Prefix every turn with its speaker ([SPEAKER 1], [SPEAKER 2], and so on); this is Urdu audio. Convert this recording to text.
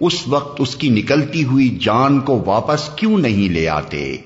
[SPEAKER 1] اس وقت اس کی نکلتی ہوئی جان کو واپس کیوں نہیں لے آتے؟